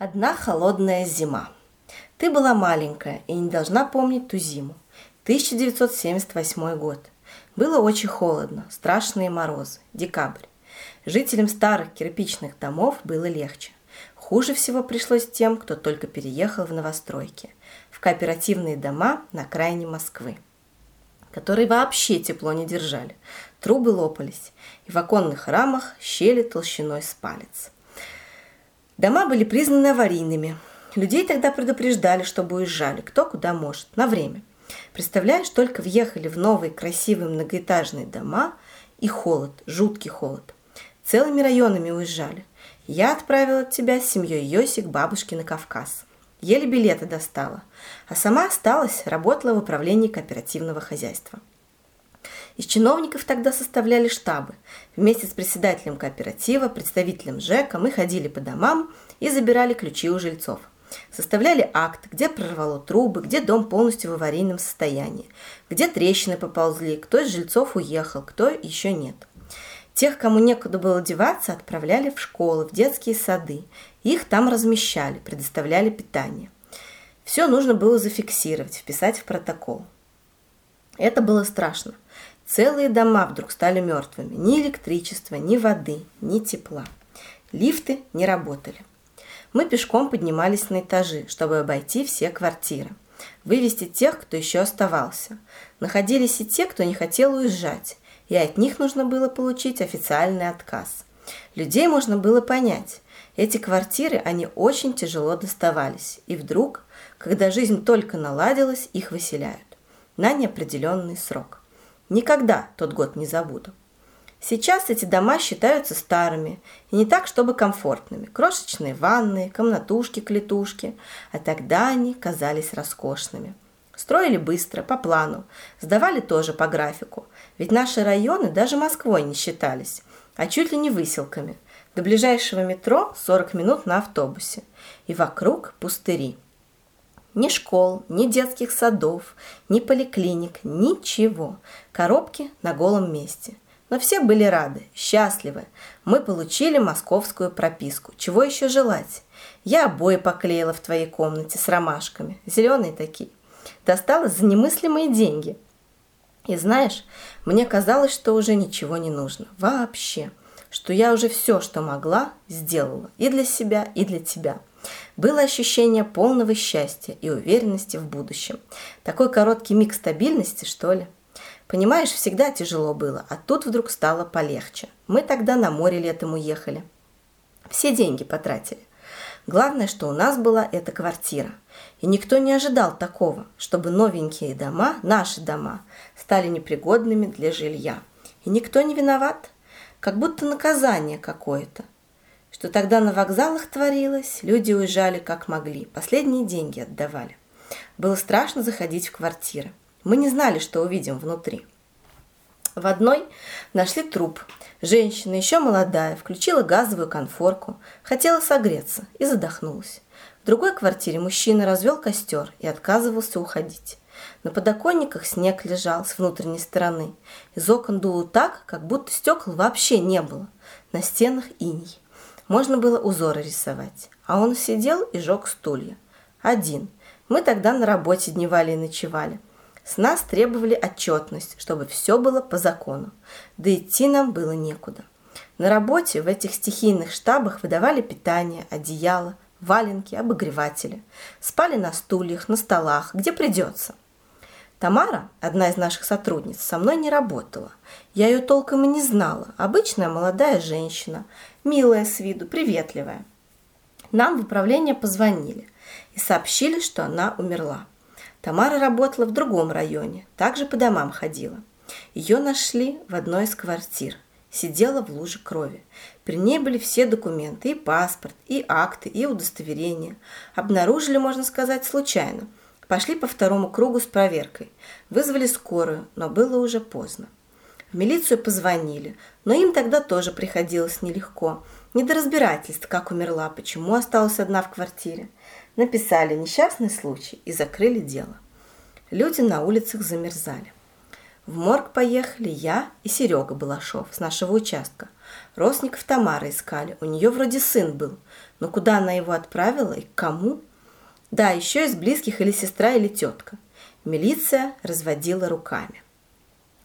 Одна холодная зима. Ты была маленькая и не должна помнить ту зиму. 1978 год. Было очень холодно, страшные морозы, декабрь. Жителям старых кирпичных домов было легче. Хуже всего пришлось тем, кто только переехал в новостройки, в кооперативные дома на окраине Москвы, которые вообще тепло не держали. Трубы лопались, и в оконных рамах щели толщиной с палец – Дома были признаны аварийными. Людей тогда предупреждали, чтобы уезжали, кто куда может, на время. Представляешь, только въехали в новые красивые многоэтажные дома, и холод, жуткий холод. Целыми районами уезжали. Я отправила тебя с семьей Йоси к бабушке на Кавказ. Еле билеты достала. А сама осталась, работала в управлении кооперативного хозяйства. Из чиновников тогда составляли штабы. Вместе с председателем кооператива, представителем ЖЭКа мы ходили по домам и забирали ключи у жильцов. Составляли акт, где прорвало трубы, где дом полностью в аварийном состоянии, где трещины поползли, кто из жильцов уехал, кто еще нет. Тех, кому некуда было деваться, отправляли в школы, в детские сады. Их там размещали, предоставляли питание. Все нужно было зафиксировать, вписать в протокол. Это было страшно. Целые дома вдруг стали мертвыми. Ни электричества, ни воды, ни тепла. Лифты не работали. Мы пешком поднимались на этажи, чтобы обойти все квартиры. Вывести тех, кто еще оставался. Находились и те, кто не хотел уезжать, и от них нужно было получить официальный отказ. Людей можно было понять. Эти квартиры, они очень тяжело доставались. И вдруг, когда жизнь только наладилась, их выселяют. На неопределенный срок. Никогда тот год не забуду. Сейчас эти дома считаются старыми и не так, чтобы комфортными. Крошечные ванны, комнатушки-клетушки, а тогда они казались роскошными. Строили быстро, по плану, сдавали тоже по графику, ведь наши районы даже Москвой не считались, а чуть ли не выселками. До ближайшего метро 40 минут на автобусе, и вокруг пустыри. Ни школ, ни детских садов, ни поликлиник, ничего. Коробки на голом месте. Но все были рады, счастливы. Мы получили московскую прописку. Чего еще желать? Я обои поклеила в твоей комнате с ромашками. Зеленые такие. Достала за немыслимые деньги. И знаешь, мне казалось, что уже ничего не нужно. Вообще. Что я уже все, что могла, сделала. И для себя, и для тебя. Было ощущение полного счастья и уверенности в будущем. Такой короткий миг стабильности, что ли? Понимаешь, всегда тяжело было, а тут вдруг стало полегче. Мы тогда на море летом уехали. Все деньги потратили. Главное, что у нас была эта квартира. И никто не ожидал такого, чтобы новенькие дома, наши дома, стали непригодными для жилья. И никто не виноват. Как будто наказание какое-то что тогда на вокзалах творилось, люди уезжали как могли, последние деньги отдавали. Было страшно заходить в квартиры. Мы не знали, что увидим внутри. В одной нашли труп. Женщина, еще молодая, включила газовую конфорку, хотела согреться и задохнулась. В другой квартире мужчина развел костер и отказывался уходить. На подоконниках снег лежал с внутренней стороны. Из окон дуло так, как будто стекол вообще не было. На стенах иней. Можно было узоры рисовать. А он сидел и жег стулья. Один. Мы тогда на работе дневали и ночевали. С нас требовали отчетность, чтобы все было по закону. Да идти нам было некуда. На работе в этих стихийных штабах выдавали питание, одеяло, валенки, обогреватели. Спали на стульях, на столах, где придется. Тамара, одна из наших сотрудниц, со мной не работала. Я ее толком и не знала. Обычная молодая женщина, милая с виду, приветливая. Нам в управление позвонили и сообщили, что она умерла. Тамара работала в другом районе, также по домам ходила. Ее нашли в одной из квартир. Сидела в луже крови. При ней были все документы, и паспорт, и акты, и удостоверения. Обнаружили, можно сказать, случайно – Пошли по второму кругу с проверкой. Вызвали скорую, но было уже поздно. В милицию позвонили, но им тогда тоже приходилось нелегко. Не до разбирательств, как умерла, почему осталась одна в квартире. Написали несчастный случай и закрыли дело. Люди на улицах замерзали. В морг поехали я и Серега Балашов с нашего участка. Родственников Тамара искали. У нее вроде сын был. Но куда она его отправила и к кому? Да, еще из близких или сестра, или тетка. Милиция разводила руками.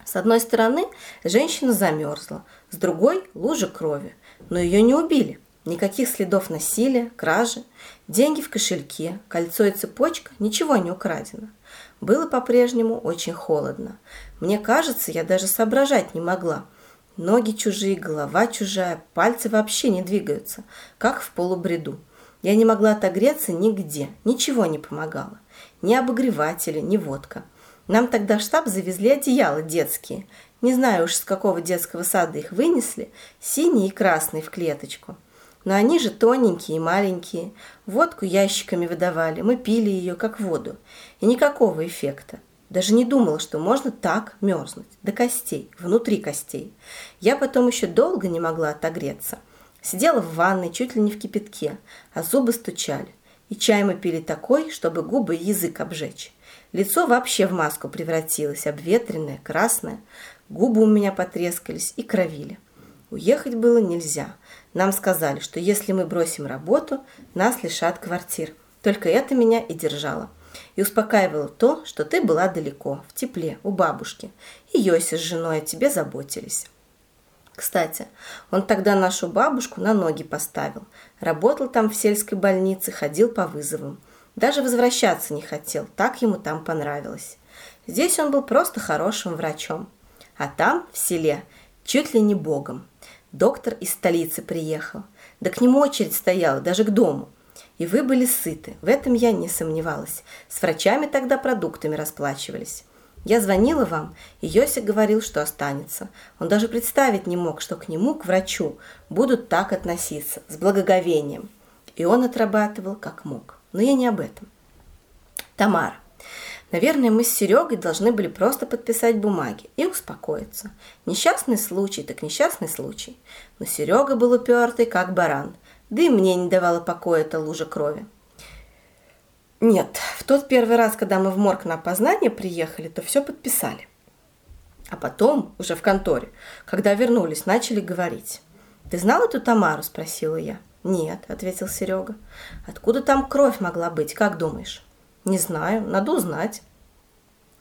С одной стороны, женщина замерзла, с другой – лужа крови. Но ее не убили. Никаких следов насилия, кражи, деньги в кошельке, кольцо и цепочка, ничего не украдено. Было по-прежнему очень холодно. Мне кажется, я даже соображать не могла. Ноги чужие, голова чужая, пальцы вообще не двигаются, как в полубреду. Я не могла отогреться нигде, ничего не помогало. Ни обогреватели, ни водка. Нам тогда в штаб завезли одеяла детские. Не знаю уж, с какого детского сада их вынесли, синие и красные в клеточку. Но они же тоненькие и маленькие. Водку ящиками выдавали, мы пили ее как воду. И никакого эффекта. Даже не думала, что можно так мерзнуть, до костей, внутри костей. Я потом еще долго не могла отогреться. Сидела в ванной чуть ли не в кипятке, а зубы стучали. И чай мы пили такой, чтобы губы и язык обжечь. Лицо вообще в маску превратилось, обветренное, красное. Губы у меня потрескались и кровили. Уехать было нельзя. Нам сказали, что если мы бросим работу, нас лишат квартир. Только это меня и держало. И успокаивало то, что ты была далеко, в тепле, у бабушки. И Йося с женой о тебе заботились. Кстати, он тогда нашу бабушку на ноги поставил. Работал там в сельской больнице, ходил по вызовам. Даже возвращаться не хотел, так ему там понравилось. Здесь он был просто хорошим врачом. А там, в селе, чуть ли не богом. Доктор из столицы приехал. Да к нему очередь стояла, даже к дому. И вы были сыты, в этом я не сомневалась. С врачами тогда продуктами расплачивались. Я звонила вам, и Йосик говорил, что останется. Он даже представить не мог, что к нему, к врачу, будут так относиться, с благоговением. И он отрабатывал как мог. Но я не об этом. Тамара. Наверное, мы с Серегой должны были просто подписать бумаги и успокоиться. Несчастный случай, так несчастный случай. Но Серега был упертый, как баран. Да и мне не давала покоя эта лужа крови. Нет, в тот первый раз, когда мы в морг на опознание приехали, то все подписали. А потом, уже в конторе, когда вернулись, начали говорить. «Ты знал эту Тамару?» – спросила я. «Нет», – ответил Серега. «Откуда там кровь могла быть, как думаешь?» Не знаю, надо узнать.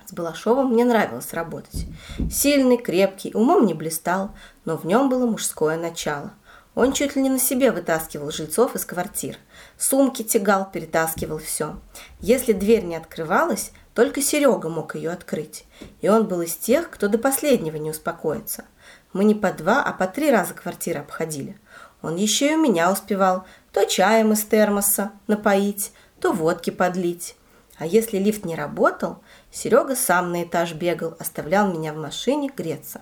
С Балашовым мне нравилось работать. Сильный, крепкий, умом не блистал, но в нем было мужское начало. Он чуть ли не на себе вытаскивал жильцов из квартир. Сумки тягал, перетаскивал все. Если дверь не открывалась, только Серега мог ее открыть. И он был из тех, кто до последнего не успокоится. Мы не по два, а по три раза квартиры обходили. Он еще и меня успевал то чаем из термоса напоить, то водки подлить. А если лифт не работал, Серега сам на этаж бегал, оставлял меня в машине греться.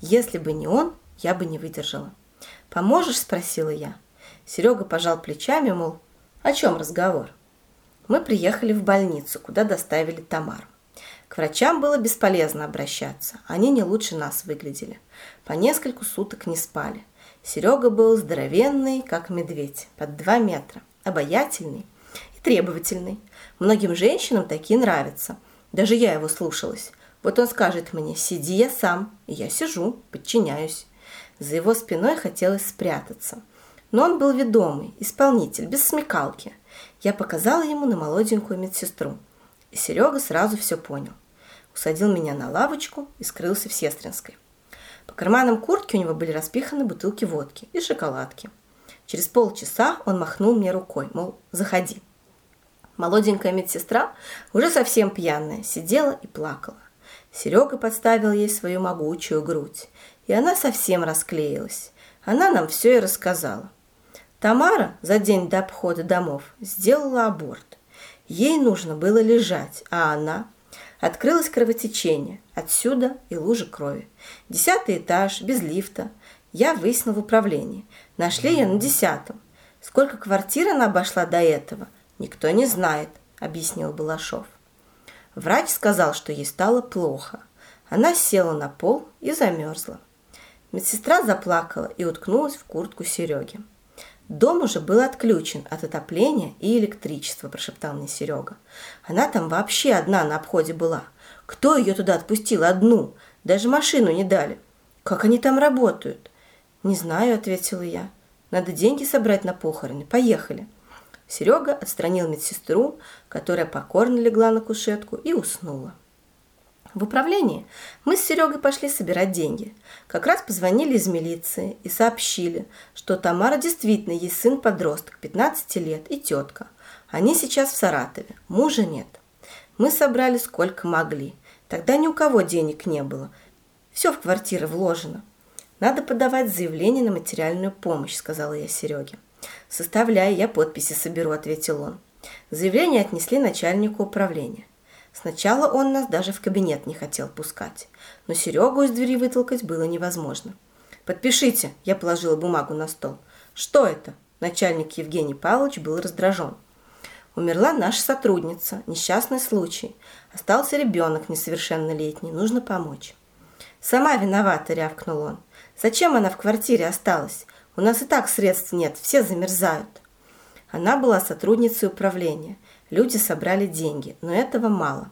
Если бы не он, я бы не выдержала. «Поможешь?» – спросила я. Серега пожал плечами, мол, о чем разговор? Мы приехали в больницу, куда доставили Тамару. К врачам было бесполезно обращаться, они не лучше нас выглядели. По нескольку суток не спали. Серега был здоровенный, как медведь, под два метра, обаятельный и требовательный. Многим женщинам такие нравятся. Даже я его слушалась. Вот он скажет мне «сиди я сам», и я сижу, подчиняюсь. За его спиной хотелось спрятаться. Но он был ведомый, исполнитель, без смекалки. Я показала ему на молоденькую медсестру. И Серега сразу все понял. Усадил меня на лавочку и скрылся в Сестринской. По карманам куртки у него были распиханы бутылки водки и шоколадки. Через полчаса он махнул мне рукой, мол, заходи. Молоденькая медсестра, уже совсем пьяная, сидела и плакала. Серега подставил ей свою могучую грудь, и она совсем расклеилась. Она нам все и рассказала. Тамара за день до обхода домов сделала аборт. Ей нужно было лежать, а она... Открылось кровотечение, отсюда и лужа крови. Десятый этаж, без лифта. Я выяснил в управлении. Нашли ее на десятом. Сколько квартир она обошла до этого – «Никто не знает», – объяснил Балашов. Врач сказал, что ей стало плохо. Она села на пол и замерзла. Медсестра заплакала и уткнулась в куртку Сереги. Дом уже был отключен от отопления и электричества, прошептал мне Серега. Она там вообще одна на обходе была. Кто ее туда отпустил одну? Даже машину не дали. Как они там работают? Не знаю, ответила я. Надо деньги собрать на похороны. Поехали. Серега отстранил медсестру, которая покорно легла на кушетку и уснула. В управлении мы с Серегой пошли собирать деньги. Как раз позвонили из милиции и сообщили, что Тамара действительно есть сын-подросток, 15 лет, и тетка. Они сейчас в Саратове, мужа нет. Мы собрали сколько могли. Тогда ни у кого денег не было. Все в квартиры вложено. Надо подавать заявление на материальную помощь, сказала я Сереге. Составляя, я подписи соберу, ответил он. Заявление отнесли начальнику управления. Сначала он нас даже в кабинет не хотел пускать, но Серегу из двери вытолкать было невозможно. «Подпишите!» – я положила бумагу на стол. «Что это?» – начальник Евгений Павлович был раздражен. Умерла наша сотрудница, несчастный случай. Остался ребенок несовершеннолетний, нужно помочь. «Сама виновата», – рявкнул он. «Зачем она в квартире осталась? У нас и так средств нет, все замерзают». Она была сотрудницей управления – Люди собрали деньги, но этого мало.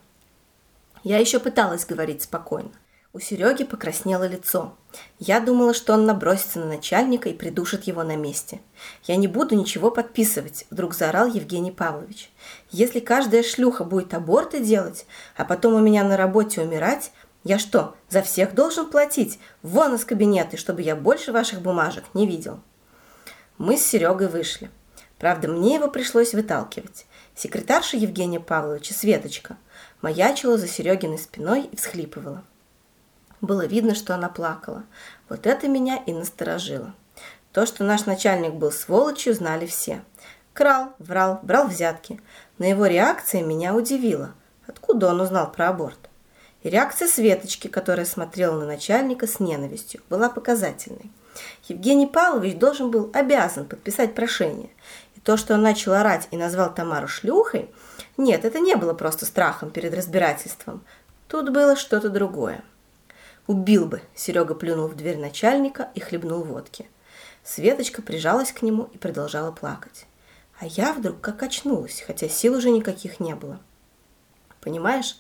Я еще пыталась говорить спокойно. У Сереги покраснело лицо. Я думала, что он набросится на начальника и придушит его на месте. «Я не буду ничего подписывать», – вдруг заорал Евгений Павлович. «Если каждая шлюха будет аборты делать, а потом у меня на работе умирать, я что, за всех должен платить? Вон из кабинета, чтобы я больше ваших бумажек не видел». Мы с Серегой вышли. Правда, мне его пришлось выталкивать. Секретарша Евгения Павловича, Светочка, маячила за Серегиной спиной и всхлипывала. Было видно, что она плакала. Вот это меня и насторожило. То, что наш начальник был сволочью, знали все. Крал, врал, брал взятки. Но его реакция меня удивила. Откуда он узнал про аборт? И реакция Светочки, которая смотрела на начальника с ненавистью, была показательной. Евгений Павлович должен был обязан подписать прошение. То, что он начал орать и назвал Тамару шлюхой, нет, это не было просто страхом перед разбирательством. Тут было что-то другое. «Убил бы!» – Серега плюнул в дверь начальника и хлебнул водки. Светочка прижалась к нему и продолжала плакать. А я вдруг как очнулась, хотя сил уже никаких не было. Понимаешь,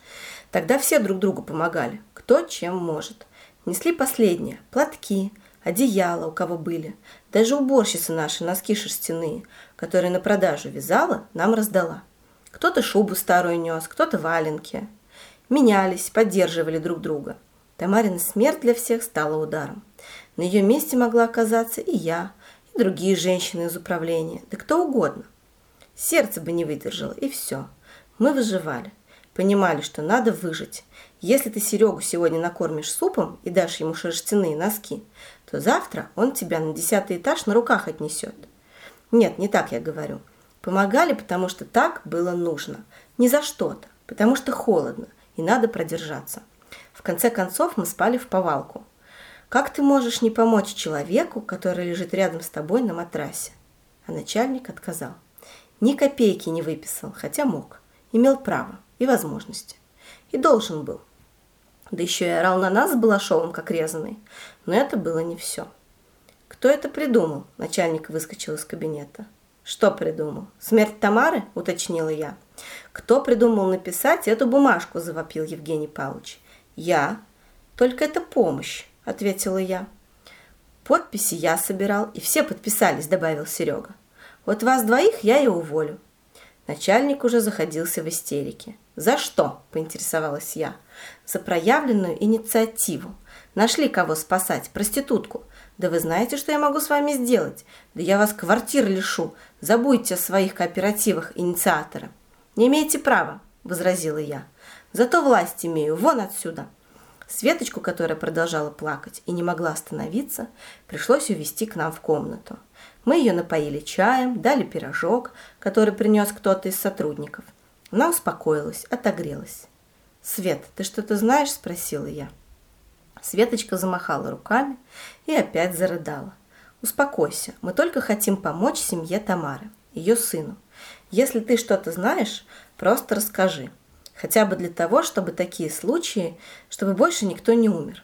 тогда все друг другу помогали, кто чем может. Несли последнее – платки, одеяла у кого были. Даже уборщица наши носки шерстяные, которые на продажу вязала, нам раздала. Кто-то шубу старую нес, кто-то валенки. Менялись, поддерживали друг друга. Тамарина смерть для всех стала ударом. На ее месте могла оказаться и я, и другие женщины из управления, да кто угодно. Сердце бы не выдержало, и все. Мы выживали. Понимали, что надо выжить. Если ты Серегу сегодня накормишь супом и дашь ему шерстяные носки, то завтра он тебя на десятый этаж на руках отнесет. Нет, не так я говорю. Помогали, потому что так было нужно. Не за что-то, потому что холодно и надо продержаться. В конце концов мы спали в повалку. Как ты можешь не помочь человеку, который лежит рядом с тобой на матрасе? А начальник отказал. Ни копейки не выписал, хотя мог. Имел право и возможности. И должен был. Да еще и орал на нас с Балашовым, как резанный. Но это было не все. «Кто это придумал?» – начальник выскочил из кабинета. «Что придумал? Смерть Тамары?» – уточнила я. «Кто придумал написать эту бумажку?» – завопил Евгений Павлович. «Я. Только это помощь», – ответила я. «Подписи я собирал, и все подписались», – добавил Серега. «Вот вас двоих я и уволю». Начальник уже заходился в истерике. «За что?» – поинтересовалась я. «За проявленную инициативу. Нашли кого спасать, проститутку. Да вы знаете, что я могу с вами сделать? Да я вас квартир лишу. Забудьте о своих кооперативах инициатора». «Не имеете права», – возразила я. «Зато власть имею. Вон отсюда». Светочку, которая продолжала плакать и не могла остановиться, пришлось увести к нам в комнату. Мы ее напоили чаем, дали пирожок, который принес кто-то из сотрудников. Она успокоилась, отогрелась. «Свет, ты что-то знаешь?» – спросила я. Светочка замахала руками и опять зарыдала. «Успокойся, мы только хотим помочь семье Тамары, ее сыну. Если ты что-то знаешь, просто расскажи. Хотя бы для того, чтобы такие случаи, чтобы больше никто не умер.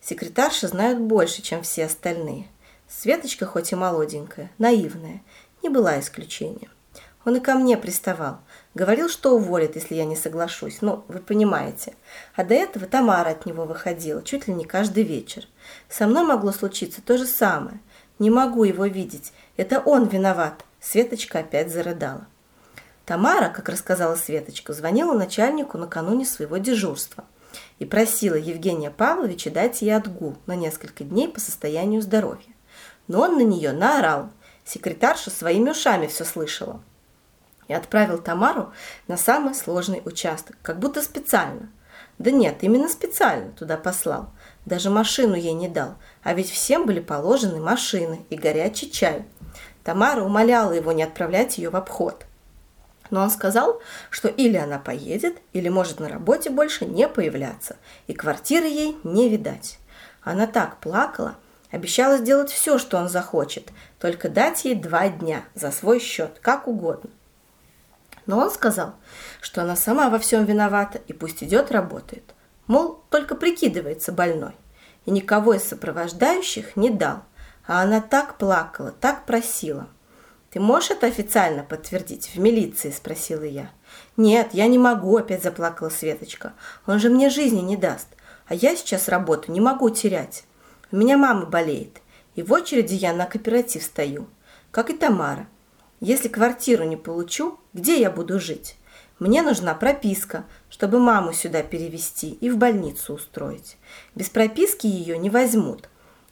Секретарши знают больше, чем все остальные. Светочка, хоть и молоденькая, наивная, не была исключением. Он и ко мне приставал. Говорил, что уволит, если я не соглашусь. Ну, вы понимаете. А до этого Тамара от него выходила, чуть ли не каждый вечер. Со мной могло случиться то же самое. Не могу его видеть. Это он виноват. Светочка опять зарыдала. Тамара, как рассказала Светочка, звонила начальнику накануне своего дежурства и просила Евгения Павловича дать ей отгул на несколько дней по состоянию здоровья. Но он на нее наорал. Секретарша своими ушами все слышала. И отправил Тамару на самый сложный участок, как будто специально. Да нет, именно специально туда послал. Даже машину ей не дал, а ведь всем были положены машины и горячий чай. Тамара умоляла его не отправлять ее в обход – но он сказал, что или она поедет, или может на работе больше не появляться, и квартиры ей не видать. Она так плакала, обещала сделать все, что он захочет, только дать ей два дня за свой счет, как угодно. Но он сказал, что она сама во всем виновата и пусть идет работает. Мол, только прикидывается больной. И никого из сопровождающих не дал. А она так плакала, так просила. «Ты можешь это официально подтвердить в милиции?» – спросила я. «Нет, я не могу», – опять заплакала Светочка. «Он же мне жизни не даст. А я сейчас работу не могу терять. У меня мама болеет, и в очереди я на кооператив стою, как и Тамара. Если квартиру не получу, где я буду жить? Мне нужна прописка, чтобы маму сюда перевести и в больницу устроить. Без прописки ее не возьмут.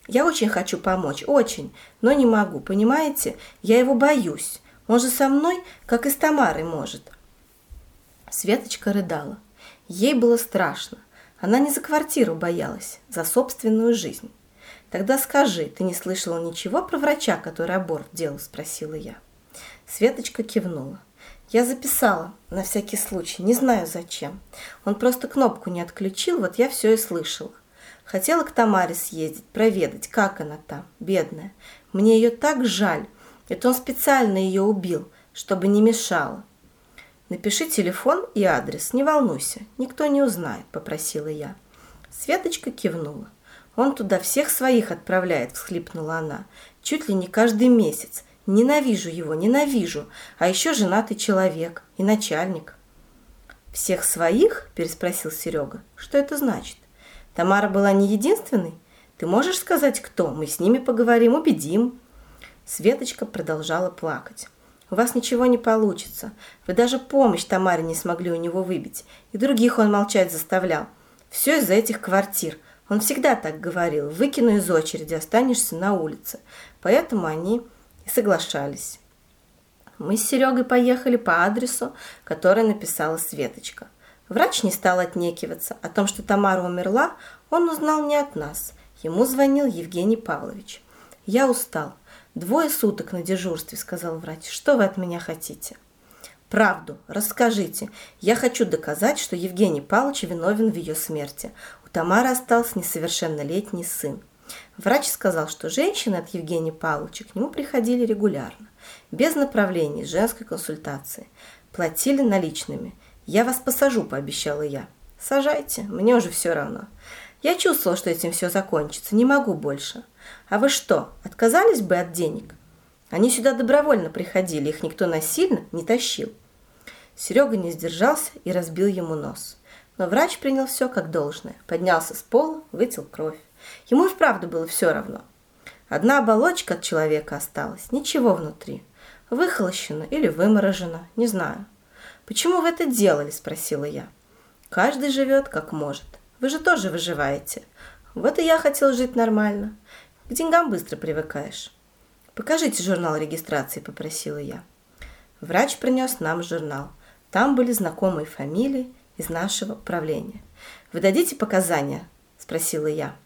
Я очень хочу помочь, очень, но не могу, понимаете? Я его боюсь. Он же со мной, как и с Тамарой может. Светочка рыдала. Ей было страшно. Она не за квартиру боялась, за собственную жизнь. «Тогда скажи, ты не слышала ничего про врача, который аборт делал?» – спросила я. Светочка кивнула. Я записала, на всякий случай, не знаю зачем. Он просто кнопку не отключил, вот я все и слышала. Хотела к Тамаре съездить, проведать, как она там, бедная. Мне ее так жаль. Это он специально ее убил, чтобы не мешала. Напиши телефон и адрес, не волнуйся, никто не узнает, попросила я. Светочка кивнула. Он туда всех своих отправляет, всхлипнула она. Чуть ли не каждый месяц. Ненавижу его, ненавижу. А еще женатый человек и начальник. «Всех своих?» – переспросил Серега. «Что это значит?» Тамара была не единственной? Ты можешь сказать, кто? Мы с ними поговорим, убедим». Светочка продолжала плакать. «У вас ничего не получится. Вы даже помощь Тамаре не смогли у него выбить. И других он молчать заставлял. Все из-за этих квартир. Он всегда так говорил. Выкину из очереди, останешься на улице. Поэтому они и соглашались. Мы с Серегой поехали по адресу, который написала Светочка. Врач не стал отнекиваться. О том, что Тамара умерла, он узнал не от нас. Ему звонил Евгений Павлович. «Я устал. Двое суток на дежурстве», — сказал врач. «Что вы от меня хотите?» «Правду. Расскажите. Я хочу доказать, что Евгений Павлович виновен в ее смерти. У Тамары остался несовершеннолетний сын. Врач сказал, что женщины от Евгения Павловича к нему приходили регулярно, без направлений женской консультации, платили наличными. «Я вас посажу», – пообещала я. «Сажайте, мне уже все равно. Я чувствовала, что этим все закончится, не могу больше. А вы что, отказались бы от денег?» Они сюда добровольно приходили, их никто насильно не тащил. Серега не сдержался и разбил ему нос. Но врач принял все как должное. Поднялся с пола, вытел кровь. Ему и вправду было все равно. Одна оболочка от человека осталась, ничего внутри. Выхолощена или выморожена, не знаю. «Почему вы это делали?» – спросила я. «Каждый живет как может. Вы же тоже выживаете. Вот и я хотел жить нормально. К деньгам быстро привыкаешь». «Покажите журнал регистрации», – попросила я. Врач принес нам журнал. Там были знакомые фамилии из нашего управления. «Вы дадите показания?» – спросила я.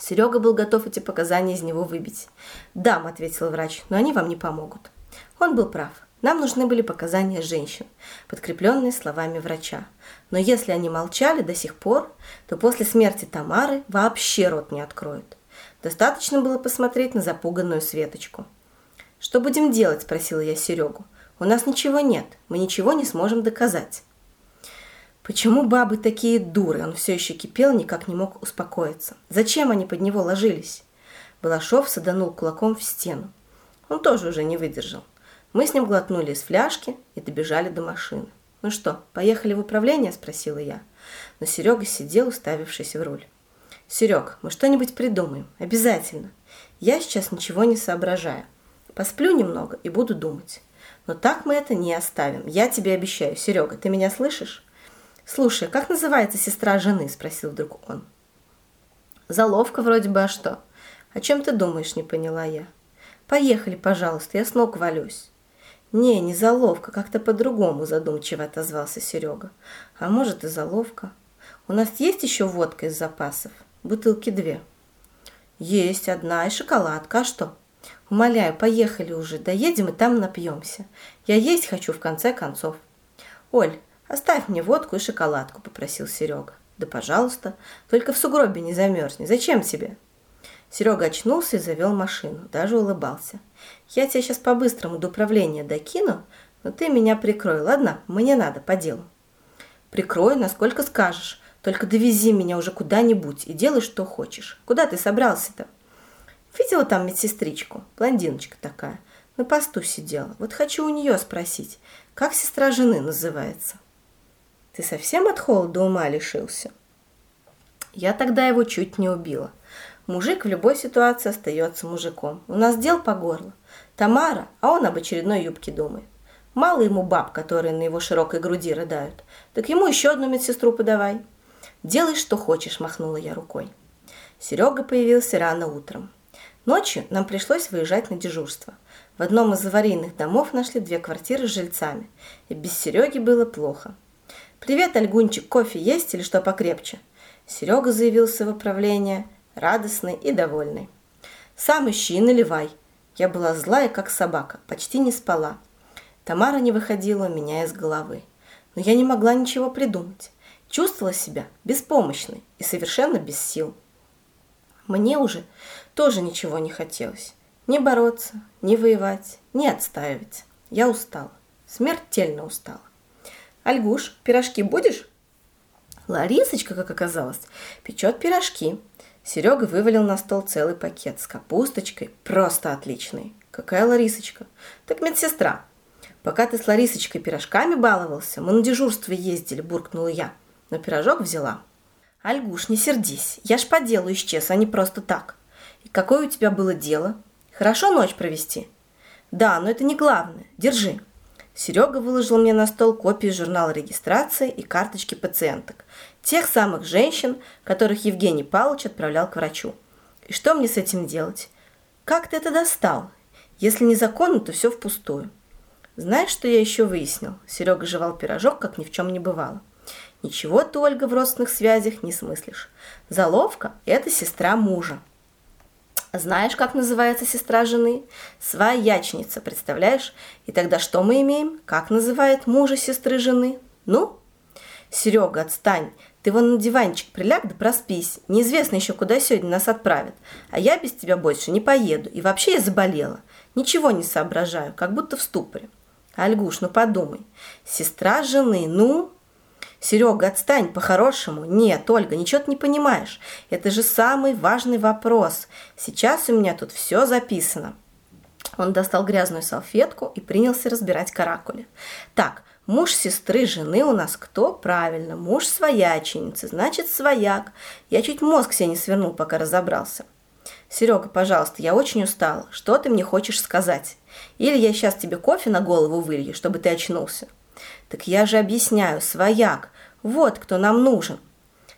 Серега был готов эти показания из него выбить. «Дам», – ответил врач, – «но они вам не помогут». Он был прав. Нам нужны были показания женщин, подкрепленные словами врача. Но если они молчали до сих пор, то после смерти Тамары вообще рот не откроют. Достаточно было посмотреть на запуганную Светочку. «Что будем делать?» – спросила я Серегу. «У нас ничего нет, мы ничего не сможем доказать». Почему бабы такие дуры? Он все еще кипел, никак не мог успокоиться. Зачем они под него ложились? Балашов саданул кулаком в стену. Он тоже уже не выдержал. Мы с ним глотнули из фляжки и добежали до машины. «Ну что, поехали в управление?» – спросила я. Но Серега сидел, уставившись в руль. «Серег, мы что-нибудь придумаем. Обязательно. Я сейчас ничего не соображаю. Посплю немного и буду думать. Но так мы это не оставим. Я тебе обещаю. Серега, ты меня слышишь?» «Слушай, как называется сестра жены?» – спросил вдруг он. «Заловка вроде бы, а что?» «О чем ты думаешь?» – не поняла я. «Поехали, пожалуйста, я с ног валюсь». «Не, не заловка, как-то по-другому», – задумчиво отозвался Серега. «А может и заловка. У нас есть еще водка из запасов? Бутылки две». «Есть одна и шоколадка. А что?» «Умоляю, поехали уже, доедем и там напьемся. Я есть хочу в конце концов». «Оль, оставь мне водку и шоколадку», – попросил Серега. «Да пожалуйста, только в сугробе не замерзни. Зачем тебе?» Серега очнулся и завел машину, даже улыбался. «Я тебя сейчас по-быстрому до управления докину, но ты меня прикрой, ладно? Мне надо, по делу». «Прикрой, насколько скажешь. Только довези меня уже куда-нибудь и делай, что хочешь. Куда ты собрался-то?» «Видела там медсестричку? Блондиночка такая. На посту сидела. Вот хочу у нее спросить, как сестра жены называется?» «Ты совсем от холода ума лишился?» Я тогда его чуть не убила. Мужик в любой ситуации остается мужиком. У нас дел по горло. Тамара, а он об очередной юбке думает. Мало ему баб, которые на его широкой груди рыдают. Так ему еще одну медсестру подавай. Делай, что хочешь, махнула я рукой. Серега появился рано утром. Ночью нам пришлось выезжать на дежурство. В одном из аварийных домов нашли две квартиры с жильцами, и без Сереги было плохо. «Привет, Альгунчик, кофе есть или что покрепче?» Серега заявился в управление – радостный и довольный. «Сам ищи и наливай». Я была злая, как собака, почти не спала. Тамара не выходила у меня из головы. Но я не могла ничего придумать. Чувствовала себя беспомощной и совершенно без сил. Мне уже тоже ничего не хотелось. Ни бороться, ни воевать, ни отстаивать. Я устала. Смертельно устала. «Альгуш, пирожки будешь?» Ларисочка, как оказалось, печет пирожки. Серега вывалил на стол целый пакет с капусточкой, просто отличный. Какая Ларисочка? Так медсестра. Пока ты с Ларисочкой пирожками баловался, мы на дежурство ездили, буркнула я. Но пирожок взяла. Альгуш, не сердись, я ж по делу исчез, а не просто так. И какое у тебя было дело? Хорошо ночь провести? Да, но это не главное. Держи. Серега выложил мне на стол копии журнала регистрации и карточки пациенток. Тех самых женщин, которых Евгений Павлович отправлял к врачу. И что мне с этим делать? Как ты это достал? Если незаконно, то все впустую. Знаешь, что я еще выяснил? Серега жевал пирожок, как ни в чем не бывало. Ничего ты, Ольга, в родственных связях не смыслишь. Заловка – это сестра мужа. Знаешь, как называется сестра жены? Своячница, представляешь? И тогда что мы имеем? Как называет мужа сестры жены? Ну? Серега, отстань. Ты вон на диванчик приляг да проспись. Неизвестно еще, куда сегодня нас отправят. А я без тебя больше не поеду. И вообще я заболела. Ничего не соображаю, как будто в ступоре. Альгуш, ну подумай. Сестра жены, ну... Серега, отстань по-хорошему. Нет, Ольга, ничего ты не понимаешь. Это же самый важный вопрос. Сейчас у меня тут все записано. Он достал грязную салфетку и принялся разбирать каракули. Так, Муж сестры жены у нас кто? Правильно, муж свояченицы, значит свояк. Я чуть мозг себе не свернул, пока разобрался. Серега, пожалуйста, я очень устала. Что ты мне хочешь сказать? Или я сейчас тебе кофе на голову вылью, чтобы ты очнулся? Так я же объясняю, свояк. Вот кто нам нужен.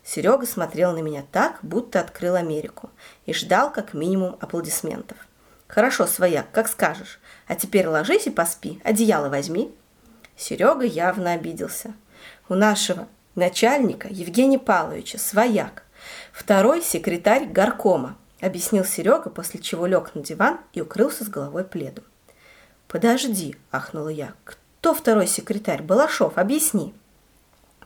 Серега смотрел на меня так, будто открыл Америку, и ждал как минимум аплодисментов. «Хорошо, свояк, как скажешь. А теперь ложись и поспи, одеяло возьми». Серега явно обиделся. У нашего начальника Евгения Павловича свояк. Второй секретарь горкома, объяснил Серега, после чего лег на диван и укрылся с головой пледом. «Подожди», – ахнула я. «Кто второй секретарь? Балашов, объясни».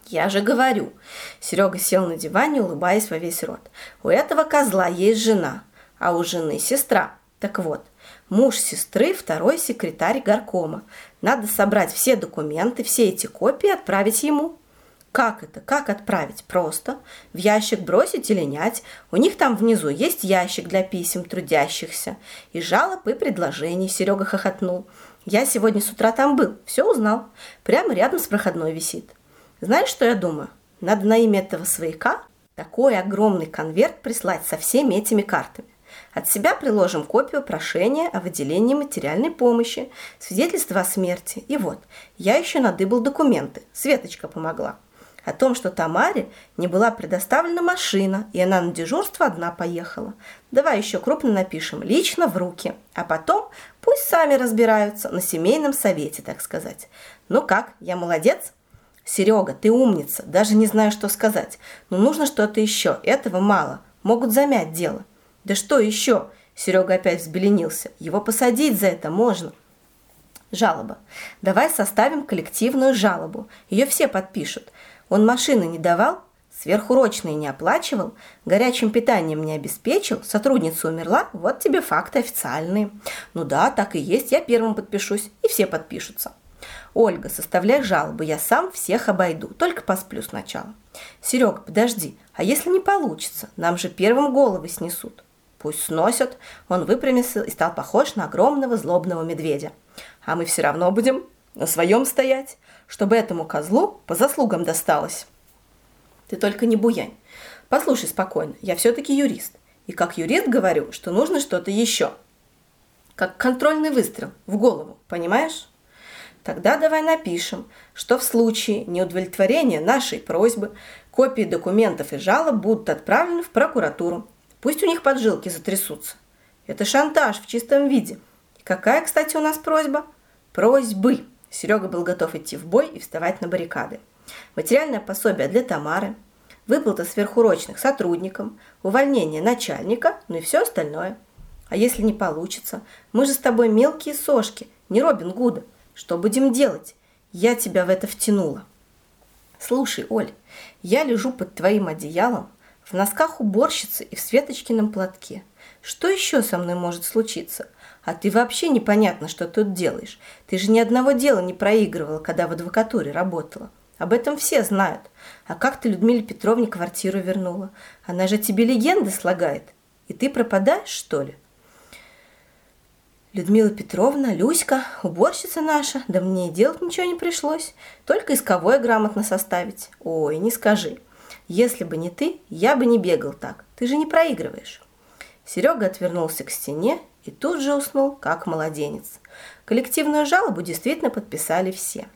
«Я же говорю». Серега сел на диване, улыбаясь во весь рот. «У этого козла есть жена, а у жены сестра. Так вот, муж сестры, второй секретарь горкома. Надо собрать все документы, все эти копии отправить ему. Как это? Как отправить? Просто. В ящик бросить или нять. У них там внизу есть ящик для писем трудящихся. И жалоб, и предложений, Серега хохотнул. Я сегодня с утра там был, все узнал. Прямо рядом с проходной висит. Знаешь, что я думаю? Надо на имя этого свояка такой огромный конверт прислать со всеми этими картами. От себя приложим копию прошения о выделении материальной помощи, свидетельство о смерти. И вот, я еще надыбал документы. Светочка помогла. О том, что Тамаре не была предоставлена машина, и она на дежурство одна поехала. Давай еще крупно напишем, лично в руки. А потом пусть сами разбираются на семейном совете, так сказать. Ну как, я молодец? Серега, ты умница, даже не знаю, что сказать. Но нужно что-то еще, этого мало. Могут замять дело. Да что еще? Серега опять взбеленился. Его посадить за это можно. Жалоба. Давай составим коллективную жалобу. Ее все подпишут. Он машины не давал, сверхурочные не оплачивал, горячим питанием не обеспечил, сотрудница умерла, вот тебе факты официальные. Ну да, так и есть, я первым подпишусь, и все подпишутся. Ольга, составляй жалобы, я сам всех обойду, только посплю сначала. Серега, подожди, а если не получится? Нам же первым головы снесут. Пусть сносят. Он выпрямился и стал похож на огромного злобного медведя. А мы все равно будем на своем стоять, чтобы этому козлу по заслугам досталось. Ты только не буянь. Послушай спокойно, я все-таки юрист. И как юрист говорю, что нужно что-то еще. Как контрольный выстрел в голову, понимаешь? Тогда давай напишем, что в случае неудовлетворения нашей просьбы копии документов и жалоб будут отправлены в прокуратуру. Пусть у них поджилки затрясутся. Это шантаж в чистом виде. И какая, кстати, у нас просьба? Просьбы. Серега был готов идти в бой и вставать на баррикады. Материальное пособие для Тамары, выплата сверхурочных сотрудникам, увольнение начальника, ну и все остальное. А если не получится? Мы же с тобой мелкие сошки, не Робин Гуда – что будем делать? Я тебя в это втянула. Слушай, Оль, я лежу под твоим одеялом, в носках уборщицы и в Светочкином платке. Что еще со мной может случиться? А ты вообще непонятно, что тут делаешь. Ты же ни одного дела не проигрывала, когда в адвокатуре работала. Об этом все знают. А как ты Людмиле Петровне квартиру вернула? Она же тебе легенды слагает. И ты пропадаешь, что ли? Людмила Петровна, Люська, уборщица наша, да мне и делать ничего не пришлось, только исковое грамотно составить. Ой, не скажи. Если бы не ты, я бы не бегал так. Ты же не проигрываешь. Серега отвернулся к стене и тут же уснул, как младенец. Коллективную жалобу действительно подписали все.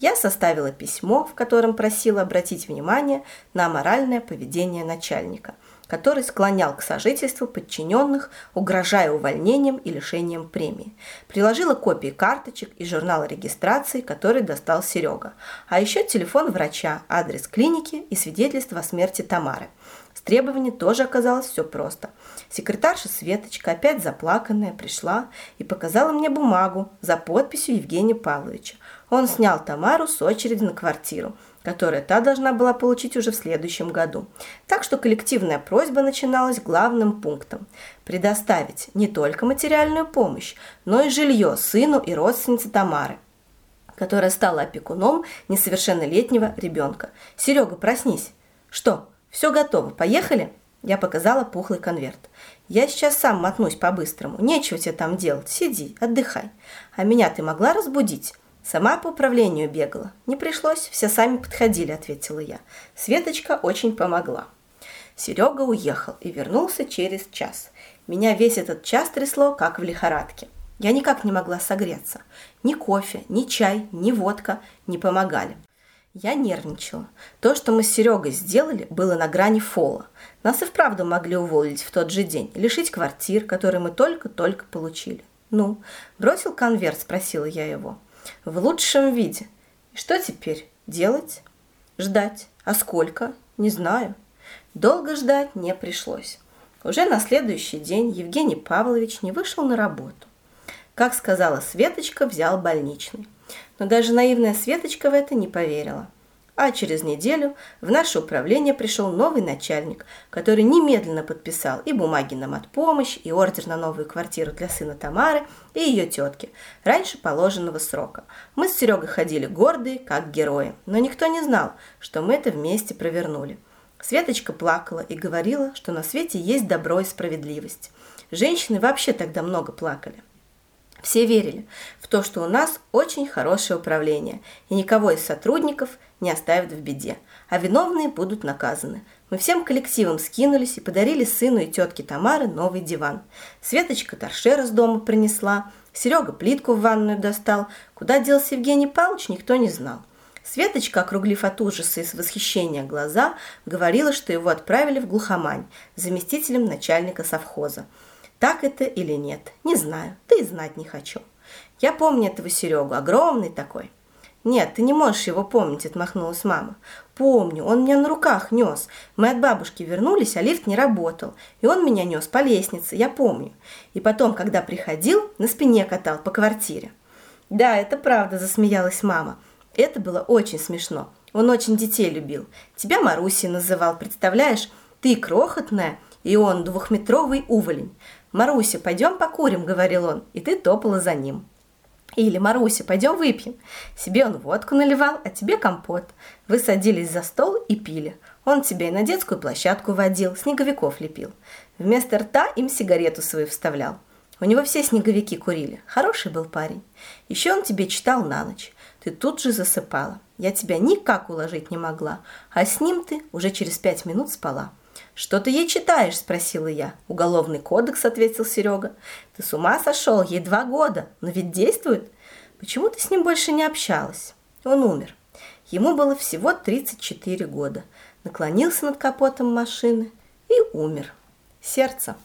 Я составила письмо, в котором просила обратить внимание на моральное поведение начальника – который склонял к сожительству подчиненных, угрожая увольнением и лишением премии. Приложила копии карточек и журнала регистрации, который достал Серега. А еще телефон врача, адрес клиники и свидетельство о смерти Тамары. Требований тоже оказалось все просто. Секретарша Светочка, опять заплаканная, пришла и показала мне бумагу за подписью Евгения Павловича. Он снял Тамару с очереди на квартиру – которое та должна была получить уже в следующем году. Так что коллективная просьба начиналась главным пунктом – предоставить не только материальную помощь, но и жилье сыну и родственнице Тамары которая стала опекуном несовершеннолетнего ребенка. «Серега, проснись!» «Что, все готово, поехали?» Я показала пухлый конверт. «Я сейчас сам мотнусь по-быстрому. Нечего тебе там делать. Сиди, отдыхай. А меня ты могла разбудить?» Сама по управлению бегала. Не пришлось, все сами подходили, ответила я. Светочка очень помогла. Серега уехал и вернулся через час. Меня весь этот час трясло, как в лихорадке. Я никак не могла согреться. Ни кофе, ни чай, ни водка не помогали. Я нервничала. То, что мы с Серегой сделали, было на грани фола. Нас и вправду могли уволить в тот же день, лишить квартир, которые мы только-только получили. «Ну, бросил конверт?» – спросила я его в лучшем виде. И что теперь делать? Ждать. А сколько? Не знаю. Долго ждать не пришлось. Уже на следующий день Евгений Павлович не вышел на работу. Как сказала Светочка, взял больничный. Но даже наивная Светочка в это не поверила. А через неделю в наше управление пришел новый начальник, который немедленно подписал и бумаги нам от помощи, и ордер на новую квартиру для сына Тамары и ее тетки, раньше положенного срока. Мы с Серегой ходили гордые, как герои, но никто не знал, что мы это вместе провернули. Светочка плакала и говорила, что на свете есть добро и справедливость. Женщины вообще тогда много плакали. Все верили в то, что у нас очень хорошее управление, и никого из сотрудников не оставят в беде, а виновные будут наказаны. Мы всем коллективом скинулись и подарили сыну и тетке Тамары новый диван. Светочка торшер из дома принесла, Серега плитку в ванную достал. Куда делся Евгений Павлович, никто не знал. Светочка, округлив от ужаса и с восхищения глаза, говорила, что его отправили в глухомань заместителем начальника совхоза. Так это или нет, не знаю, да и знать не хочу. Я помню этого Серегу, огромный такой. Нет, ты не можешь его помнить, отмахнулась мама. Помню, он меня на руках нес. Мы от бабушки вернулись, а лифт не работал. И он меня нес по лестнице, я помню. И потом, когда приходил, на спине катал по квартире. Да, это правда, засмеялась мама. Это было очень смешно. Он очень детей любил. Тебя Марусей называл, представляешь? Ты крохотная, и он двухметровый уволень. «Маруся, пойдем покурим», — говорил он, и ты топала за ним. Или «Маруся, пойдем выпьем». Себе он водку наливал, а тебе компот. Вы садились за стол и пили. Он тебя и на детскую площадку водил, снеговиков лепил. Вместо рта им сигарету свою вставлял. У него все снеговики курили. Хороший был парень. Еще он тебе читал на ночь. Ты тут же засыпала. Я тебя никак уложить не могла. А с ним ты уже через пять минут спала. «Что ты ей читаешь?» – спросила я. «Уголовный кодекс», – ответил Серега. «Ты с ума сошел? Ей два года. Но ведь действует. Почему ты с ним больше не общалась?» Он умер. Ему было всего 34 года. Наклонился над капотом машины и умер. Сердце.